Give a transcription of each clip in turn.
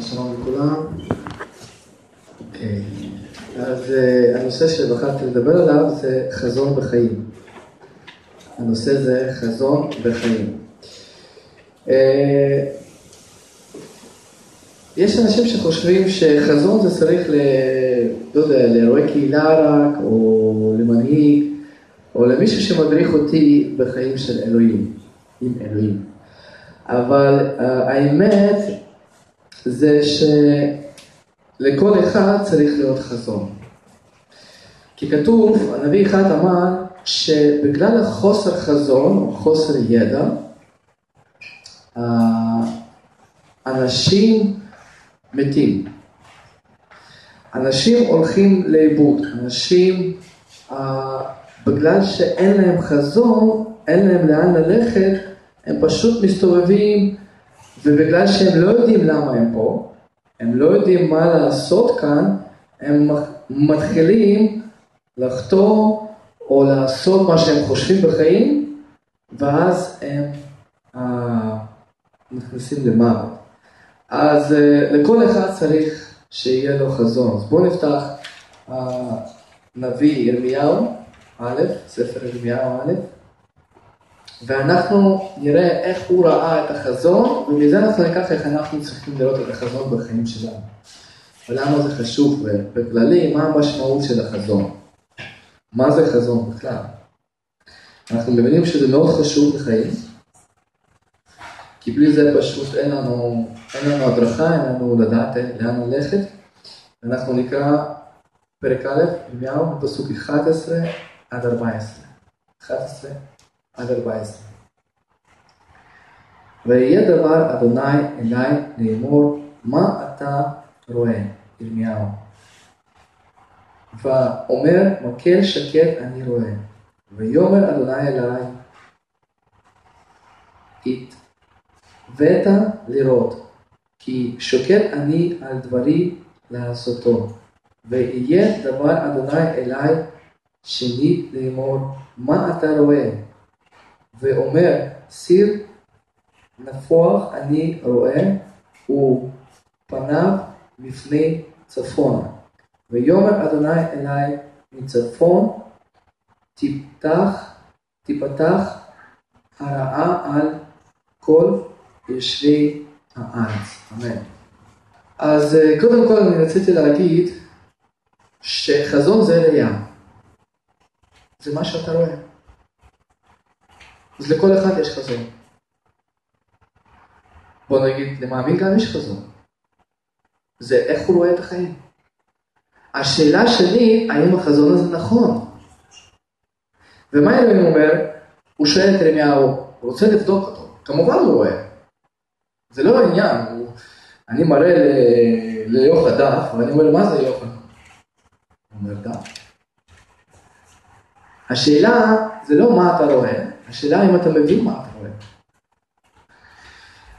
שלום לכולם. אוקיי. אז אה, הנושא שבחרתי לדבר עליו זה חזון בחיים. הנושא זה חזון בחיים. אה, יש אנשים שחושבים שחזון זה צריך ל... לא יודע, לאירועי קהילה רק, או למנהיג, או למישהו שמדריך אותי בחיים של אלוהים, עם אלוהים. אבל האמת זה שלכל אחד צריך להיות חזון. כי כתוב, הנביא אחד אמר שבגלל החוסר חזון או חוסר ידע, אנשים מתים. אנשים הולכים לאיבוד, אנשים, uh, בגלל שאין להם חזון, אין להם לאן ללכת, הם פשוט מסתובבים, ובגלל שהם לא יודעים למה הם פה, הם לא יודעים מה לעשות כאן, הם מתחילים לחתור או לעשות מה שהם חושבים בחיים, ואז הם אה, נכנסים למוות. אז אה, לכל אחד צריך שיהיה לו חזון. אז בואו נפתח אה, נביא ירמיהו א', ספר ירמיהו א', ואנחנו נראה איך הוא ראה את החזון, ומזה אנחנו ניקח איך אנחנו צריכים לראות את החזון בחיים שלנו. ולמה זה חשוב בכללי, מה המשמעות של החזון. מה זה חזון בכלל? אנחנו מבינים שזה מאוד חשוב בחיים, כי בלי זה פשוט אין לנו, אין לנו הדרכה, אין לנו לדעת לאן ללכת. אנחנו נקרא פרק א', ירמיהו, פסוק 11 עד 14. 11 14. ויהיה דבר אדוני אליי לאמור, מה אתה רואה, ירמיהו? ואומר, מקל שקט אני רואה. ויאמר אדוני אליי, התווית לראות, כי שוקט אני על דברי לעשותו. ויהיה דבר אדוני אליי שנית לאמור, מה אתה רואה? ואומר, סיר נפוח אני רואה, ופניו מפני צפון. ויאמר אדוני אלי מצפון, תפתח, תפתח הרעה על כל יושבי הארץ. אמן. אז אה, קודם כל אני רציתי להגיד שחזון זה ראייה. זה מה שאתה רואה. אז לכל אחד יש חזון. בוא נגיד, למאמין גם יש חזון. זה איך הוא רואה את החיים. השאלה שלי, האם החזון הזה נכון? ומה אלוהים אומר? הוא שואל את ירמיהו, הוא רוצה לבדוק אותו. כמובן הוא רואה. זה לא העניין, הוא... אני מראה ל... ליוחא דף, ואני אומר, מה זה יוחא? הוא אומר, דף. השאלה זה לא מה אתה רואה, השאלה אם אתה מבין מה אתה רואה.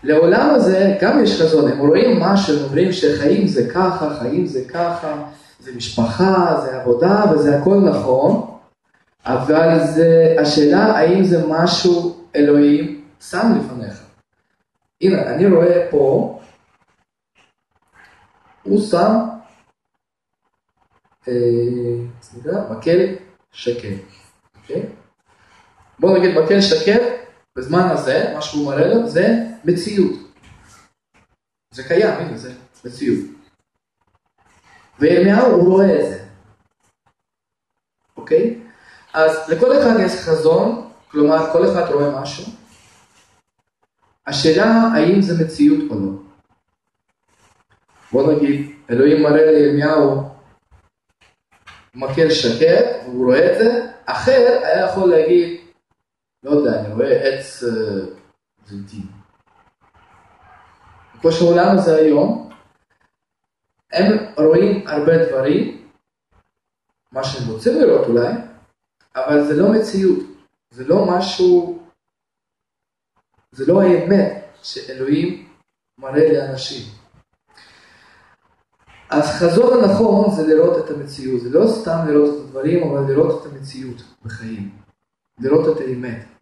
לעולם הזה גם יש חזון, הם רואים משהו, הם אומרים שחיים זה ככה, חיים זה ככה, זה משפחה, זה עבודה וזה הכל נכון, אבל זה, השאלה האם זה משהו אלוהים שם לפניך. הנה, אני רואה פה, הוא שם אה, מקל שקט, אוקיי? בוא נגיד מקל שקט, בזמן הזה, מה שהוא מראה לו זה מציאות. זה קיים, הנה זה מציאות. וירמיהו הוא רואה את זה, אוקיי? אז לכל אחד יש חזון, כלומר כל אחד רואה משהו. השאלה האם זה מציאות או לא. בוא נגיד, אלוהים מראה לירמיהו מקל שקט, והוא רואה את זה, אחר היה יכול להגיד, לא יודע, אני רואה עץ אה, זיתים. כמו שהעולם הזה היום, הם רואים הרבה דברים, מה שהם רוצים לראות אולי, אבל זה לא מציאות, זה לא משהו, זה לא האמת שאלוהים מראה לאנשים. אז חזון הנכון זה לראות את המציאות, זה לא סתם לראות את הדברים, אבל לראות את המציאות בחיים, לראות את האמת.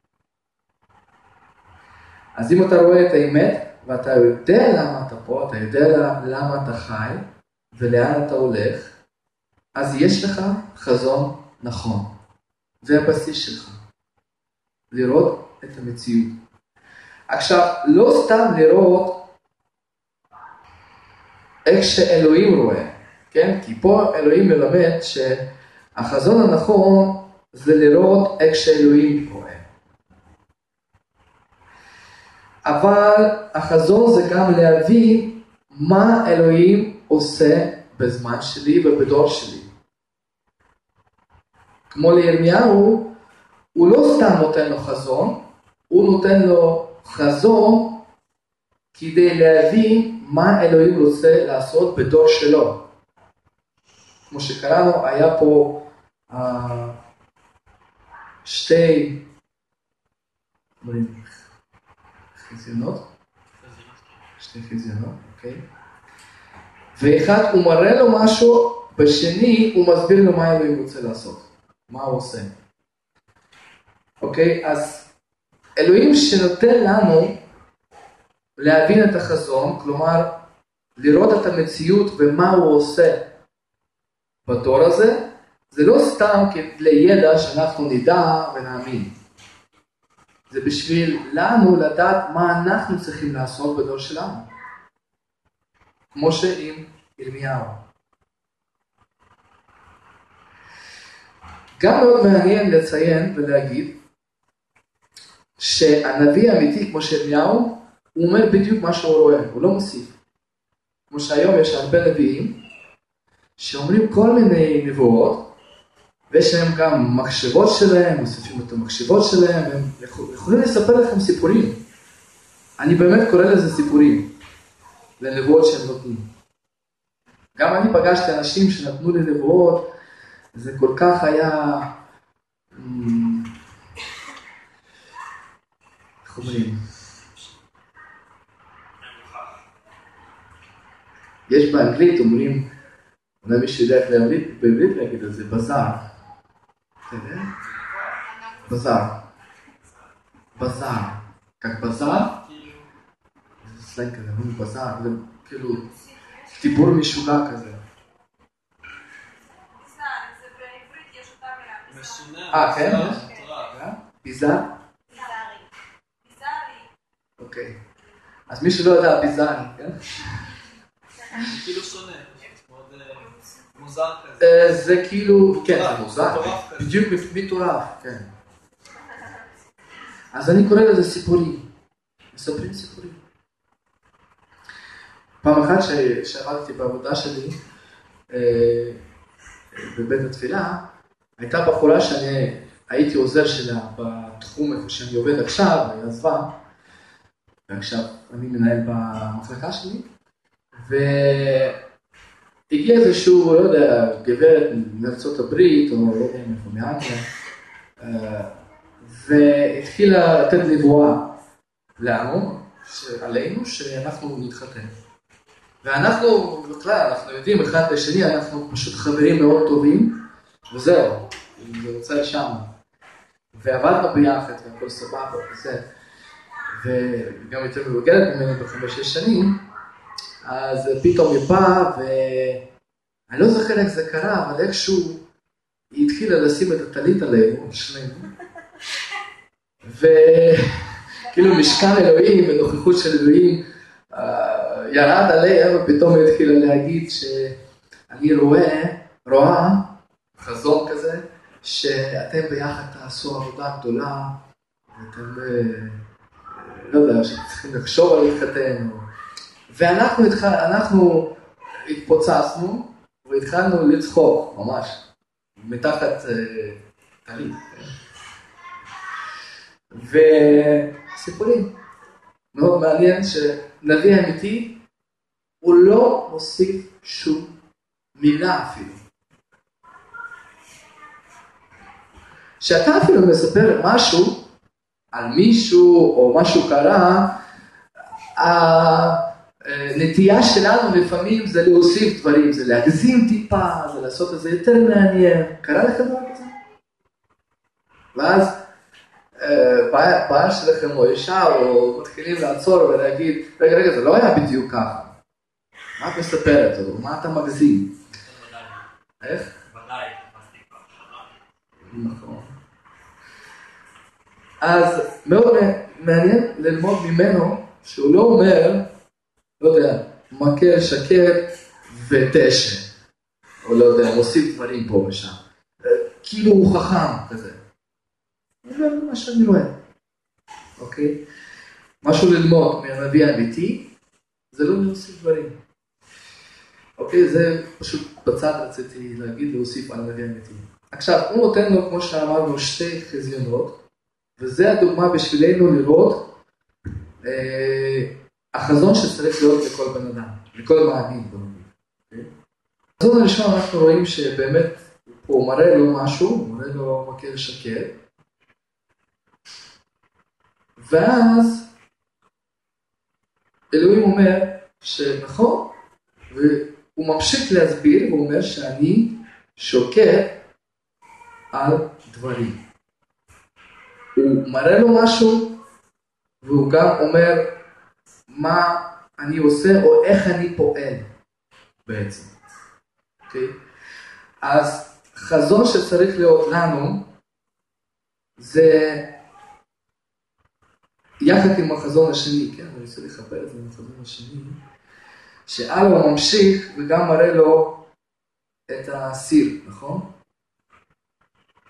אז אם אתה רואה את האמת, ואתה יודע למה אתה פה, אתה יודע למה אתה חי ולאן אתה הולך, אז יש לך חזון נכון. זה הבסיס שלך. לראות את המציאות. עכשיו, לא סתם לראות איך שאלוהים רואה, כן? כי פה אלוהים מלמד שהחזון הנכון זה לראות איך שאלוהים רואה. אבל החזון זה גם להבין מה אלוהים עושה בזמן שלי ובדור שלי. כמו לירמיהו, הוא לא סתם נותן לו חזון, הוא נותן לו חזון כדי להבין מה אלוהים רוצה לעשות בדור שלו. כמו שקראנו, היה פה uh, שתי חזיונות, שתי חזיונות, אוקיי? ואחד הוא מראה לו משהו, בשני הוא מסביר לו מה אלוהים רוצה לעשות, מה הוא עושה. אוקיי? אז אלוהים שנותן לנו להבין את החזון, כלומר לראות את המציאות ומה הוא עושה בדור הזה, זה לא סתם לידע שאנחנו נדע ונאמין. זה בשביל לנו לדעת מה אנחנו צריכים לעשות בדור שלנו. כמו שעם ירמיהו. גם מאוד מעניין לציין ולהגיד שהנביא האמיתי כמו שירמיהו, הוא אומר בדיוק מה שהוא רואה, הוא לא מוסיף. כמו שהיום יש הרבה נביאים שאומרים כל מיני נבואות, ויש להם גם מחשבות שלהם, מוסיפים את המחשבות שלהם, הם יכולים לספר לכם סיפורים. אני באמת קורא לזה סיפורים, לנבואות שהם נותנים. גם אני פגשתי אנשים שנתנו לי נבואות, זה כל כך היה... אמ, איך אומרים? יש באנגלית, אומרים, אולי מישהו יודע איך בעברית להגיד את זה, בזאר. אתה יודע? בזאר. כך בזאר? זה כזה, אומרים בזאר, זה כאילו דיבור משוגע כזה. אה, כן? ביזאר? אוקיי. אז מי שלא יודע, ביזארי, כן? כאילו שונה, מוזר כזה. אה, זה כאילו, כן, זה מוזר, בדיוק מטורף, כן. אז אני קורא לזה סיפורים, מספרים סיפורים. פעם אחת שעבדתי בעבודה שלי אה, בבית התפילה, הייתה בחורה שאני הייתי עוזר שלה בתחום איפה שאני עובד עכשיו, היא עזבה, ועכשיו אני מנהל במחלקה שלי, והגיע איזשהו, לא יודע, גברת מארצות הברית, או לא יודע מאיפה, מאנגליה, אה, והתחילה לתת נבואה לנו, עלינו, שאנחנו נתחתן. ואנחנו, בכלל, אנחנו יודעים אחד לשני, אנחנו פשוט חברים מאוד טובים, וזהו, זה רוצה שם. ועבדנו ביחד, והכל סבבה וזה. וגם יותר מבוגרת ממני בחמש-שש שנים, אז פתאום היא באה, ואני לא זוכר איך זה קרה, אבל איכשהו היא התחילה לשים את הטלית עלינו, שנינו, וכאילו משכן אלוהים ונוכחות של אלוהים אה, ירד עליה, ופתאום היא התחילה להגיד שאני רואה, רואה, חזון כזה, שאתם ביחד תעשו עבודה גדולה, ואתם, אה, לא יודע, שצריכים לחשוב על להתחתן, ואנחנו התח... אנחנו התפוצצנו והתחלנו לצחוק, ממש, מתחת אה, טלית. וסיפורים. מאוד מעניין שנביא אמיתי, הוא לא מוסיף שום מילה אפילו. כשאתה אפילו מספר משהו על מישהו או משהו קרה, הנטייה שלנו לפעמים זה להוסיף דברים, זה להגזים טיפה, זה לעשות את זה יותר מעניין. קרה לכם דבר כזה? ואז בעיה שלכם או אישה או מתחילים לעצור ולהגיד, רגע, רגע, זה לא היה בדיוק ככה. מה את מספרת? או מה אתה מגזים? איך? נכון. אז מאוד מעניין ללמוד ממנו שהוא לא אומר, לא יודע, מקל שקט ותשע, או לא יודע, מוסיף דברים פה ושם. כאילו הוא חכם כזה. זה מה שאני רואה, אוקיי? משהו ללמוד מהנביא האמיתי, זה לא להוסיף דברים. אוקיי? זה פשוט בצד רציתי להגיד, להוסיף על הנביא האמיתי. עכשיו, הוא נותן לו, כמו שאמרנו, שתי חזיונות, וזה הדוגמה בשבילנו לראות אה, החזון שצריך להיות לכל בן אדם, לכל מאמין. אוקיי? בחזון הראשון אנחנו רואים שבאמת הוא מראה לו משהו, הוא מראה לו מקל שקט, ואז אלוהים אומר שנכון, והוא ממשיך להסביר, הוא אומר שאני שוקט על דברים. הוא מראה לו משהו, והוא גם אומר מה אני עושה או איך אני פועל בעצם. Okay? אוקיי? אז חזון שצריך להיות לנו זה יחד עם החזון השני, כן, אני רוצה לחבר את זה עם החזון השני, שאללה ממשיך וגם מראה לו את הסיר, נכון?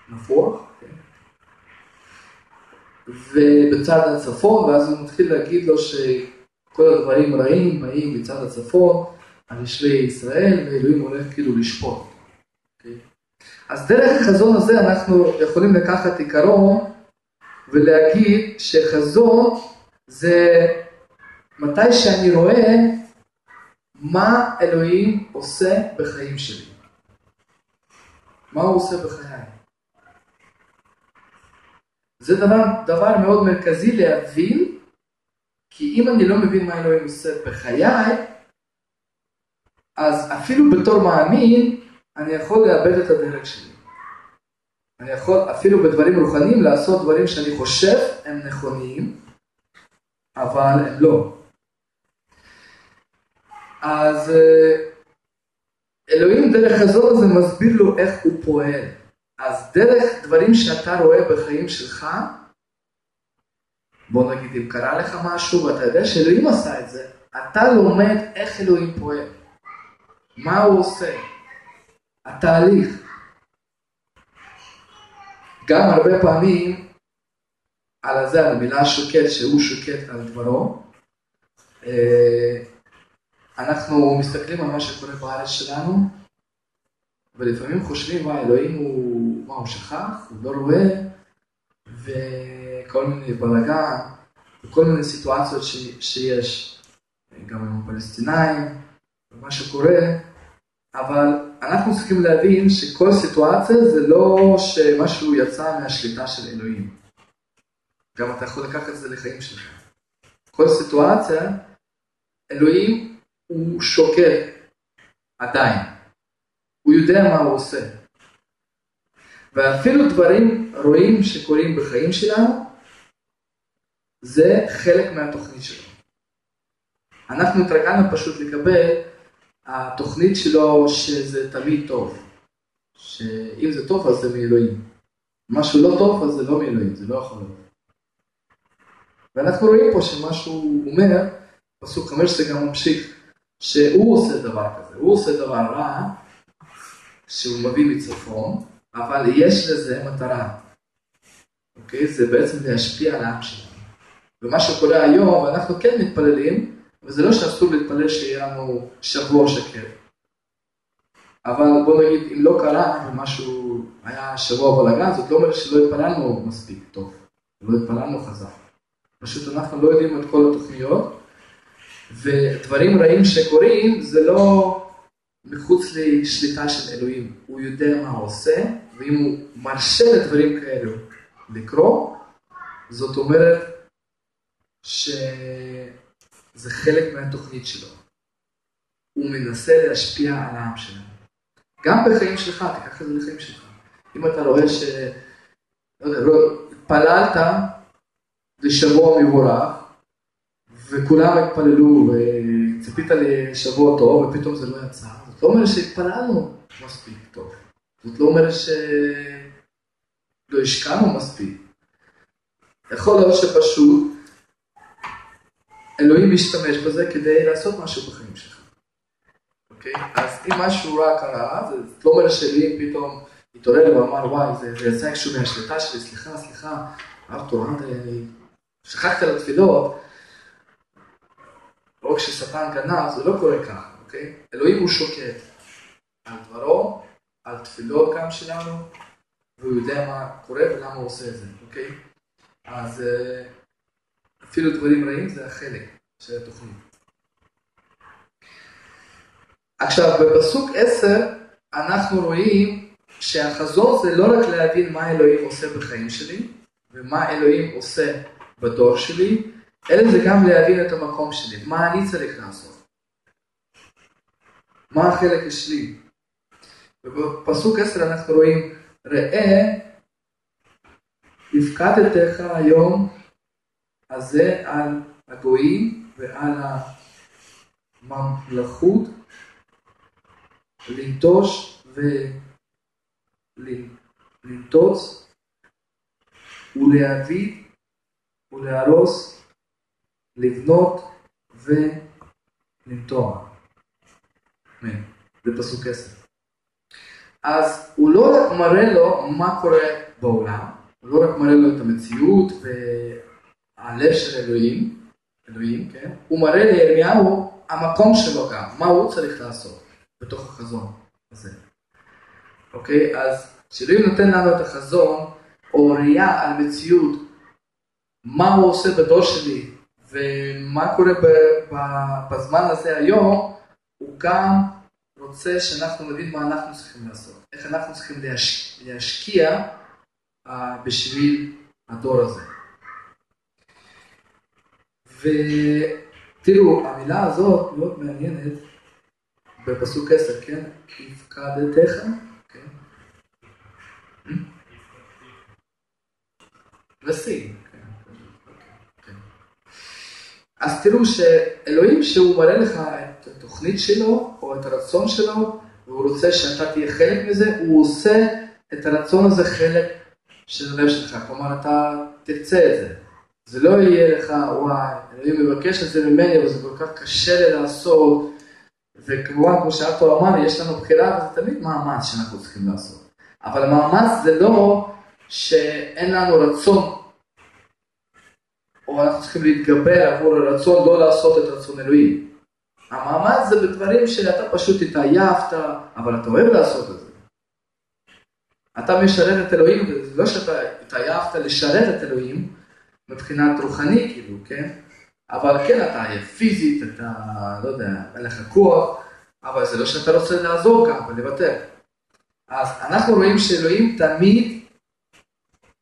נפוח, כן. ובצד הצפון, ואז הוא מתחיל להגיד לו שכל הדברים רעים באים בצד הצפון, על ישבי ישראל, ואלוהים הולך כאילו לשפוט. Okay. אוקיי? אז דרך החזון הזה אנחנו יכולים לקחת עיקרון ולהגיד שחזון זה מתי שאני רואה מה אלוהים עושה בחיים שלי. מה הוא עושה בחיי. זה דבר, דבר מאוד מרכזי להבין, כי אם אני לא מבין מה אלוהים עושה בחיי, אז אפילו בתור מאמין, אני יכול לאבד את הדרך שלי. אני יכול אפילו בדברים רוחניים לעשות דברים שאני חושב הם נכונים, אבל הם לא. אז אה, אלוהים דרך הזו הזה מסביר לו איך הוא פועל. אז דרך דברים שאתה רואה בחיים שלך, בוא נגיד אם קרה לך משהו ואתה יודע שאלוהים עשה את זה, אתה לומד איך אלוהים פועל. מה הוא עושה? התהליך. גם הרבה פעמים על הזה, על המילה שוקט, שהוא שוקט על דברו, אה, אנחנו מסתכלים על מה שקורה בארץ שלנו, ולפעמים חושבים, מה, אלוהים הוא, מה, הוא שכח? הוא לא רואה? וכל מיני בלאגן, וכל מיני סיטואציות ש, שיש, גם עם הפלסטינאים, ומה שקורה, אבל אנחנו צריכים להבין שכל סיטואציה זה לא שמשהו יצא מהשליטה של אלוהים. גם אתה יכול לקחת את זה לחיים שלך. כל סיטואציה, אלוהים הוא שוקל עדיין. הוא יודע מה הוא עושה. ואפילו דברים רואים שקורים בחיים שלנו, זה חלק מהתוכנית שלו. אנחנו התרגלנו פשוט לקבל התוכנית שלו שזה תמיד טוב. שאם זה טוב אז זה מאלוהים. משהו לא טוב אז זה לא מאלוהים, זה לא יכול להיות. ואנחנו רואים פה שמשהו אומר, פסוק חמש זה גם ממשיך, שהוא עושה דבר כזה, הוא עושה דבר רע, שהוא מביא מצפון, אבל יש לזה מטרה. אוקיי? זה בעצם להשפיע על העם שלנו. ומה שקורה היום, אנחנו כן מתפללים, וזה לא שאסור להתפלל שיהיה לנו שבוע שקר. אבל בוא נגיד, אם לא קרה ומשהו היה שבוע בלאגן, זאת לא אומרת שלא התפללנו מספיק טוב, לא התפללנו חזק. פשוט אנחנו לא יודעים את כל התוכניות, ודברים רעים שקורים זה לא מחוץ לשליטה של אלוהים. הוא יודע מה הוא עושה, ואם הוא מרשה לדברים כאלו לקרות, זאת אומרת שזה חלק מהתוכנית שלו. הוא מנסה להשפיע על העם שלנו. גם בחיים שלך, תיקח את זה לחיים שלך. אם אתה רואה ש... לא יודע, לא, התפללת לשבוע מבורך, וכולם התפללו ציפית לשבוע טוב ופתאום זה לא יצא, לא אומרת שהתפללנו מספיק טוב. זאת לא אומרת שלא השקענו מספיק. יכול להיות שפשוט אלוהים משתמש בזה כדי לעשות משהו בחיים שלך. אוקיי? אז אם משהו רע קרה, זה לא אומר שאלוהים פתאום התעורר ואמר, וואי, זה, זה יצא איכשהו מהשליטה שלי, סליחה, סליחה, ארתור, אני שכחתי על התפילות, לא כששטן גנב, זה לא קורה ככה, אוקיי? אלוהים הוא שוקט על דברו, על תפילות גם שלנו, והוא יודע מה קורה ולמה הוא עושה את זה, אוקיי? אז אה, אפילו דברים רעים זה החלק של התוכנית. עכשיו, בפסוק 10 אנחנו רואים שהחזון זה לא רק להבין מה אלוהים עושה בחיים שלי, ומה אלוהים עושה בדור שלי, אלא זה גם להבין את המקום שלי, מה אני צריך לעשות. מה החלק שלי. ובפסוק 10 אנחנו רואים, ראה, הפקדתך היום הזה על הגויים ועל הממלכות, לנטוש ולנטוץ ולהביא ולהרוס, לבנות ולנטוע. זה פסוק 10. אז הוא לא רק מראה לו מה קורה בעולם, הוא לא רק מראה לו את המציאות והלב של אלוהים, אלוהים, כן? הוא מראה לירמיהו המקום שלו גם, מה הוא צריך לעשות בתוך החזון הזה. אוקיי? אז כשאלוהים נותן לנו את החזון, או ראייה על מציאות מה הוא עושה בדור שלי ומה קורה בזמן הזה היום, הוא גם רוצה שאנחנו נבין מה אנחנו צריכים לעשות, איך אנחנו צריכים להש... להשקיע uh, בשביל הדור הזה. ותראו, המילה הזאת מאוד מעניינת בפסוק 10, כן? הפקדתך, כן? לשים. אז תראו שאלוהים שהוא מראה לך את התוכנית שלו או את הרצון שלו והוא רוצה שאתה תהיה חלק מזה, הוא עושה את הרצון הזה חלק של הלב שלך, כלומר אתה תרצה את זה. זה לא יהיה לך, וואי, אלוהים מבקש את זה ממני אבל זה כל כך קשה לי לעשות וכמובן כמו שארתור אמר, יש לנו בחירה וזה תמיד מאמץ שאנחנו צריכים לעשות. אבל המאמץ זה לא שאין לנו רצון או אנחנו צריכים להתגבר עבור הרצון לא לעשות את רצון אלוהים. המאמץ זה בדברים שאתה פשוט התעייפת, אבל אתה אוהב לעשות את זה. אתה משרת את אלוהים, זה לא שאתה התעייפת לשרת את אלוהים מבחינת רוחני, כאילו, כן? אבל כן, אתה עייף פיזית, אתה, לא יודע, אין לך כוח, אבל זה לא שאתה רוצה לעזור גם ולוותר. אז אנחנו רואים שאלוהים תמיד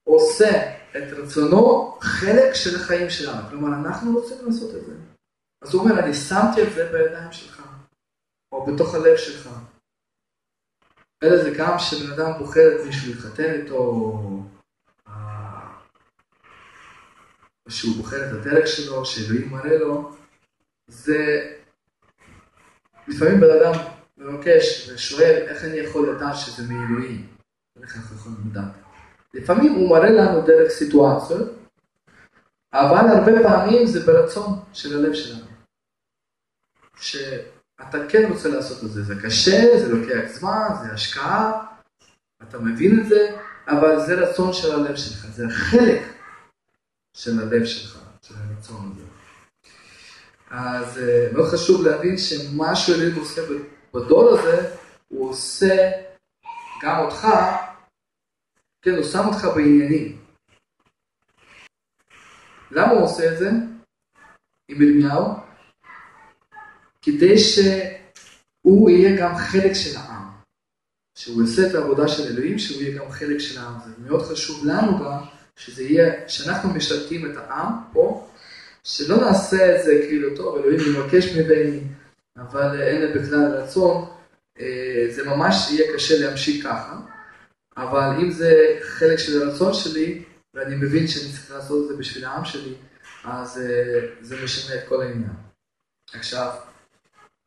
עושה את רצונו חלק של החיים שלנו. כלומר, אנחנו רוצים לעשות את זה. אז הוא אומר, אני שמתי את זה בידיים שלך, או בתוך הלב שלך. אלא זה גם שבן אדם בוחר את מישהו להתחתן איתו, או שהוא בוחר את הדרך שלו, שאלוהים מראה לו, זה לפעמים בן אדם מבקש ושואל איך אני יכול לדעת שזה מאלוהים, איך אנחנו יכולים לדעת. לפעמים הוא מראה לנו דרך סיטואציות, אבל הרבה פעמים זה ברצון של הלב שלנו. שאתה כן רוצה לעשות את זה, זה קשה, זה לוקח זמן, זה השקעה, אתה מבין את זה, אבל זה רצון של הלב שלך, זה חלק של הלב שלך, של הרצון הזה. אז אה, מאוד חשוב להבין שמה שאלוהים עושה בדור הזה, הוא עושה גם אותך כן, הוא שם אותך בעניינים. למה הוא עושה את זה עם ירמיהו? כדי שהוא יהיה גם חלק של העם. שהוא יעשה את העבודה של אלוהים, שהוא יהיה גם חלק של העם. זה מאוד חשוב לנו גם, שזה יהיה, שאנחנו משרתים את העם פה, שלא נעשה את זה כאילו, טוב, אלוהים מבקש ממני, אבל אין לי בכלל רצון, אה, זה ממש יהיה קשה להמשיך ככה. אבל אם זה חלק של הרצון שלי, ואני מבין שאני צריך לעשות את זה בשביל העם שלי, אז uh, זה משנה את כל העניין. עכשיו,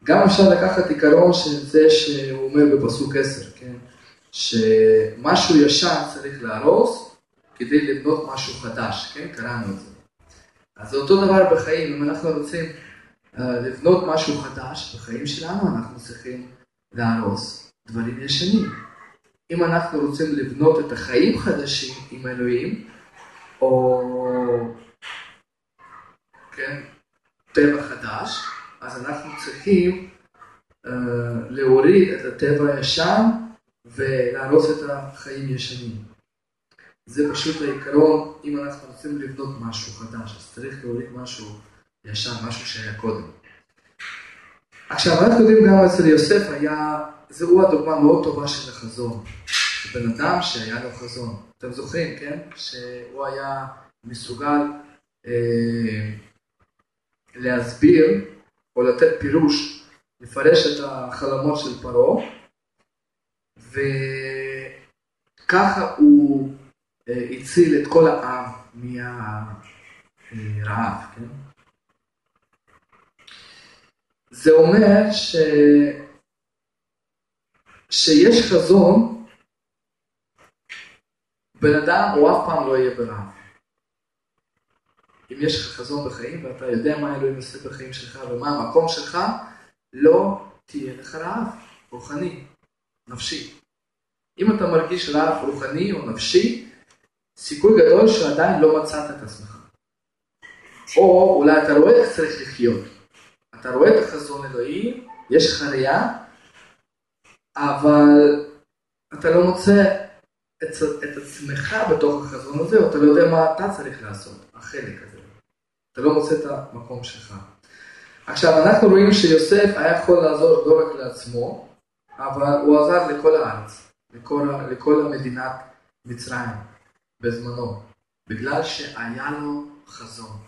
גם אפשר לקחת עיקרון של זה שהוא אומר בפסוק 10, כן? שמשהו ישן צריך להרוס כדי לבנות משהו חדש, כן? קראנו את זה. אז זה אותו דבר בחיים, אם אנחנו רוצים uh, לבנות משהו חדש בחיים שלנו, אנחנו צריכים להרוס דברים ישנים. אם אנחנו רוצים לבנות את החיים חדשים עם אלוהים, או כן, טבע חדש, אז אנחנו צריכים uh, להוריד את הטבע הישן ולהרוס את החיים הישנים. זה פשוט העיקרון, אם אנחנו רוצים לבנות משהו חדש, אז צריך להוריד משהו ישן, משהו שהיה קודם. עכשיו, אנחנו יודעים גם אצל יוסף היה, זו הדוגמה מאוד טובה של החזון. בן אדם שהיה לו חזון. אתם זוכרים, כן? שהוא היה מסוגל אה, להסביר או לתת פירוש, לפרש את החלומות של פרעה, וככה הוא אה, הציל את כל העם מהרעב, כן? זה אומר ש... שיש חזון, בן אדם הוא אף פעם לא יהיה ברעב. אם יש לך חזון בחיים ואתה יודע מה אלוהים עושה בחיים שלך ומה המקום שלך, לא תהיה לך רעב רוחני, נפשי. אם אתה מרגיש רעב רוחני או נפשי, סיכוי גדול שעדיין לא מצאת את עצמך. או אולי אתה רואה איך צריך לחיות. אתה רואה את החזון אלוהי, יש לך ראייה, אבל אתה לא מוצא את, את עצמך בתוך החזון הזה, או אתה לא יודע מה אתה צריך לעשות, החלק הזה. אתה לא מוצא את המקום שלך. עכשיו, אנחנו רואים שיוסף היה יכול לעזור לא רק לעצמו, אבל הוא עזר לכל הארץ, לכל, לכל המדינת מצרים. בזמנו, בגלל שהיה לו חזון.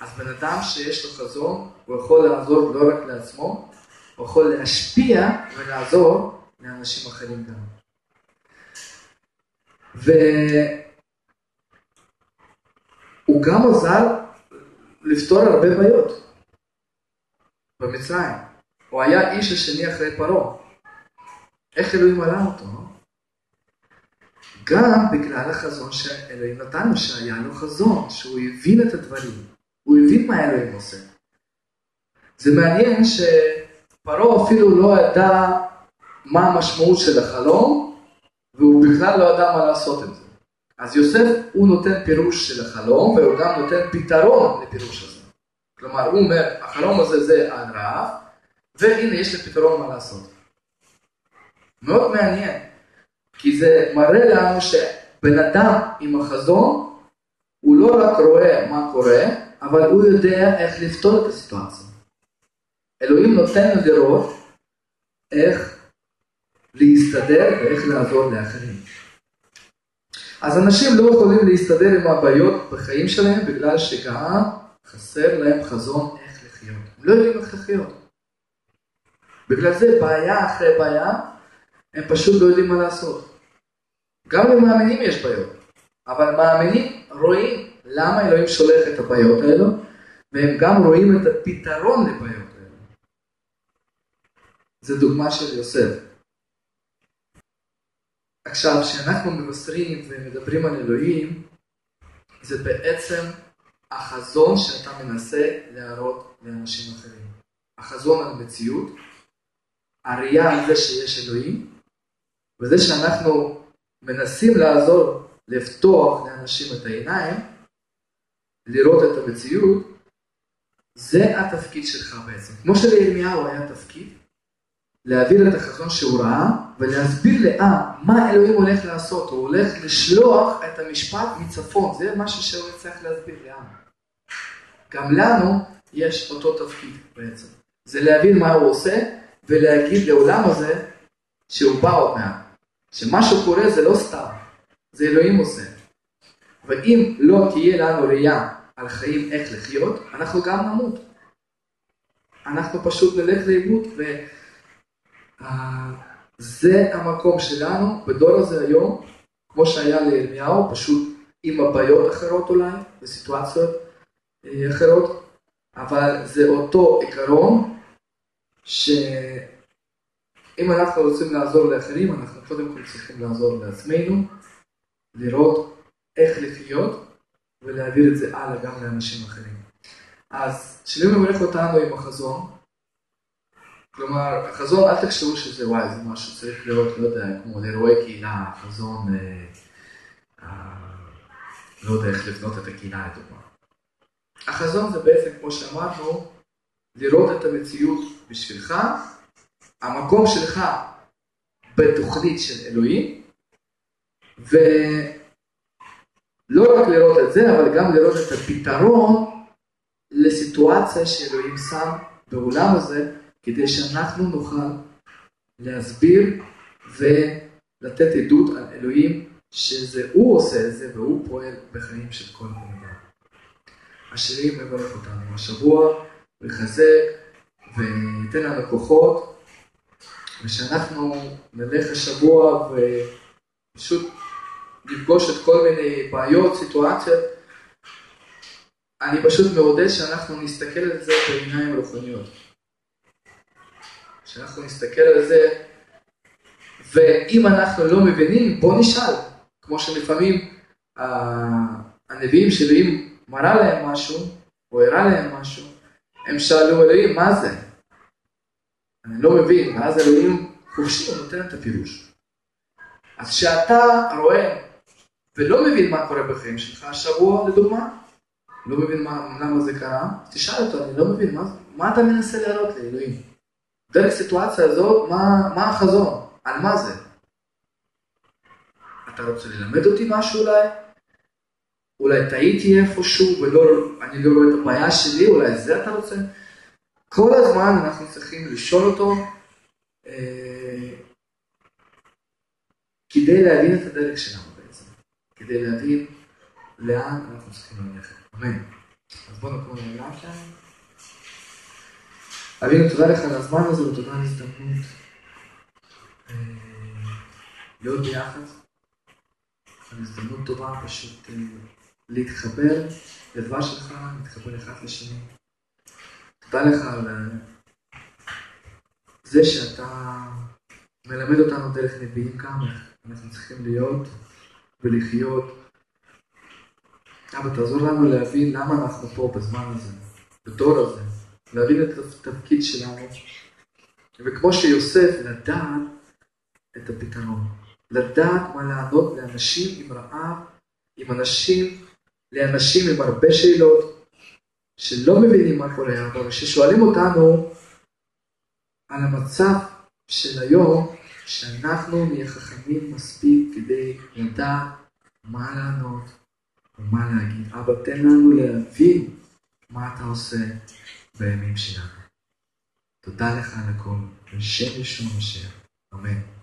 אז בן אדם שיש לו חזון, הוא יכול לעזור לא רק לעצמו, הוא יכול להשפיע ולעזור לאנשים אחרים גם. והוא גם עזר לפתור הרבה בעיות במצרים. הוא היה איש השני אחרי פרעה. איך אלוהים עלה אותו? גם בגלל החזון שאלוהים נתן שהיה לו חזון, שהוא הבין את הדברים, הוא הבין מה אלוהים עושה. זה מעניין שפרעה אפילו לא ידע מה המשמעות של החלום, והוא בכלל לא ידע מה לעשות עם זה. אז יוסף הוא נותן פירוש של החלום, והוא גם נותן פתרון לפירוש הזה. כלומר, הוא אומר, החלום הזה זה על רעב, והנה יש לי פתרון מה לעשות. מאוד מעניין. כי זה מראה לנו שבן אדם עם החזון, הוא לא רק רואה מה קורה, אבל הוא יודע איך לפתור את הסיטואציה. אלוהים נותן לו לראות איך להסתדר ואיך לעזור לאחרים. אז אנשים לא יכולים להסתדר עם הבעיות בחיים שלהם בגלל שגם חסר להם חזון איך לחיות. הם לא יודעים איך לחיות. בגלל זה בעיה אחרי בעיה, הם פשוט לא יודעים מה לעשות. גם למאמינים יש בעיות, אבל מאמינים רואים למה אלוהים שולח את הבעיות האלו, והם גם רואים את הפתרון לבעיות האלו. זו דוגמה של יוסף. עכשיו, כשאנחנו מבשרים ומדברים על אלוהים, זה בעצם החזון שאתה מנסה להראות לאנשים אחרים. החזון על מציאות, הראייה על זה שיש אלוהים, וזה שאנחנו מנסים לעזור לפתוח לאנשים את העיניים, לראות את המציאות, זה התפקיד שלך בעצם. כמו שלירמיהו היה תפקיד, להעביר את החזון שהוא ראה ולהסביר לעם מה אלוהים הולך לעשות, הוא הולך לשלוח את המשפט מצפון, זה משהו שהוא צריך להסביר לעם. גם לנו יש אותו תפקיד בעצם, זה להבין מה הוא עושה ולהגיד לעולם הזה שהוא בא עוד מעט. שמשהו קורה זה לא סתם, זה אלוהים עושה. ואם לא תהיה לנו ראייה על חיים איך לחיות, אנחנו גם נמות. אנחנו פשוט נלך לאיבוד, וזה המקום שלנו בדור הזה היום, כמו שהיה לירמיהו, פשוט עם הבעיות אחרות אולי, בסיטואציות אה, אחרות, אבל זה אותו עיקרון שאם אנחנו רוצים לעזור לאחרים, אנחנו קודם כל צריכים לעזור לעצמנו, לראות איך לחיות ולהעביר את זה הלאה גם לאנשים אחרים. אז כשאני מברך אותנו עם החזון, כלומר, החזון, אל תחשבו שזה וואי, זה משהו שצריך להיות, לא יודע, כמו לאירועי קהילה, חזון, אה, אה, לא יודע איך לבנות את הקהילה לדוגמה. החזון זה בעצם, כמו שאמרנו, לראות את המציאות בשבילך, המקום שלך בתוכנית של אלוהים, ולא רק לראות את זה, אבל גם לראות את הפתרון לסיטואציה שאלוהים שם בעולם הזה, כדי שאנחנו נוכל להסביר ולתת עדות על אלוהים שזה הוא עושה את זה והוא פועל בחיים של כל אדם. השני מברך אותנו השבוע, מחזק וייתן לנו כוחות, ושאנחנו נלך השבוע ופשוט נפגוש את כל מיני בעיות, סיטואציות, אני פשוט מעודד שאנחנו נסתכל על זה בעיניים רוחניות. שאנחנו נסתכל על זה, ואם אנחנו לא מבינים, בוא נשאל. כמו שלפעמים הנביאים שאלוהים מראה להם משהו, או הראה להם משהו, הם שאלו אלוהים, מה זה? אני לא מבין, ואז אלוהים חופשי, הוא נותן את הפירוש. אז כשאתה רואה ולא מבין מה קורה בחיים שלך, השבוע לדוגמה, לא מבין מה, למה זה קרה, תשאל אותו, אני לא מבין, מה, מה אתה מנסה להראות לי? דרך הסיטואציה הזאת, מה, מה החזון? על מה זה? אתה רוצה ללמד אותי משהו אולי? אולי טעיתי איפשהו ואני לא רואה את הבעיה שלי, אולי זה אתה רוצה? כל הזמן אנחנו צריכים לשאול אותו אה, כדי להבין את הדרך שלנו בעצם, כדי להבין לאן אנחנו צריכים ללכת. אמן. אז בואו נקום לעולם שלנו. אבינו, תודה לך על הזמן הזה ותודה על ההזדמנות אה, להיות ביחד. על הזדמנות טובה פשוט אה, להתחבר לדבר שלך, להתחבר אחד לשני. תודה לך על זה שאתה מלמד אותנו דרך נביאים כמה אנחנו צריכים להיות ולחיות. אבא, תעזור לנו להבין למה אנחנו פה בזמן הזה, בדור הזה, להבין את התפקיד שלנו, וכמו שיוסף, לדעת את הפתרון, לדעת מה לענות לאנשים עם רעב, עם אנשים, לאנשים עם הרבה שאלות, שלא מבינים מה קורה, אבל ששואלים אותנו על המצב של היום, שאנחנו נהיה חכמים מספיק כדי לדעת מה לענות ומה להגיד. אבא, תן לנו להבין מה אתה עושה בימים שלנו. תודה לך על הכל, בשם ישוע משיח, אמן.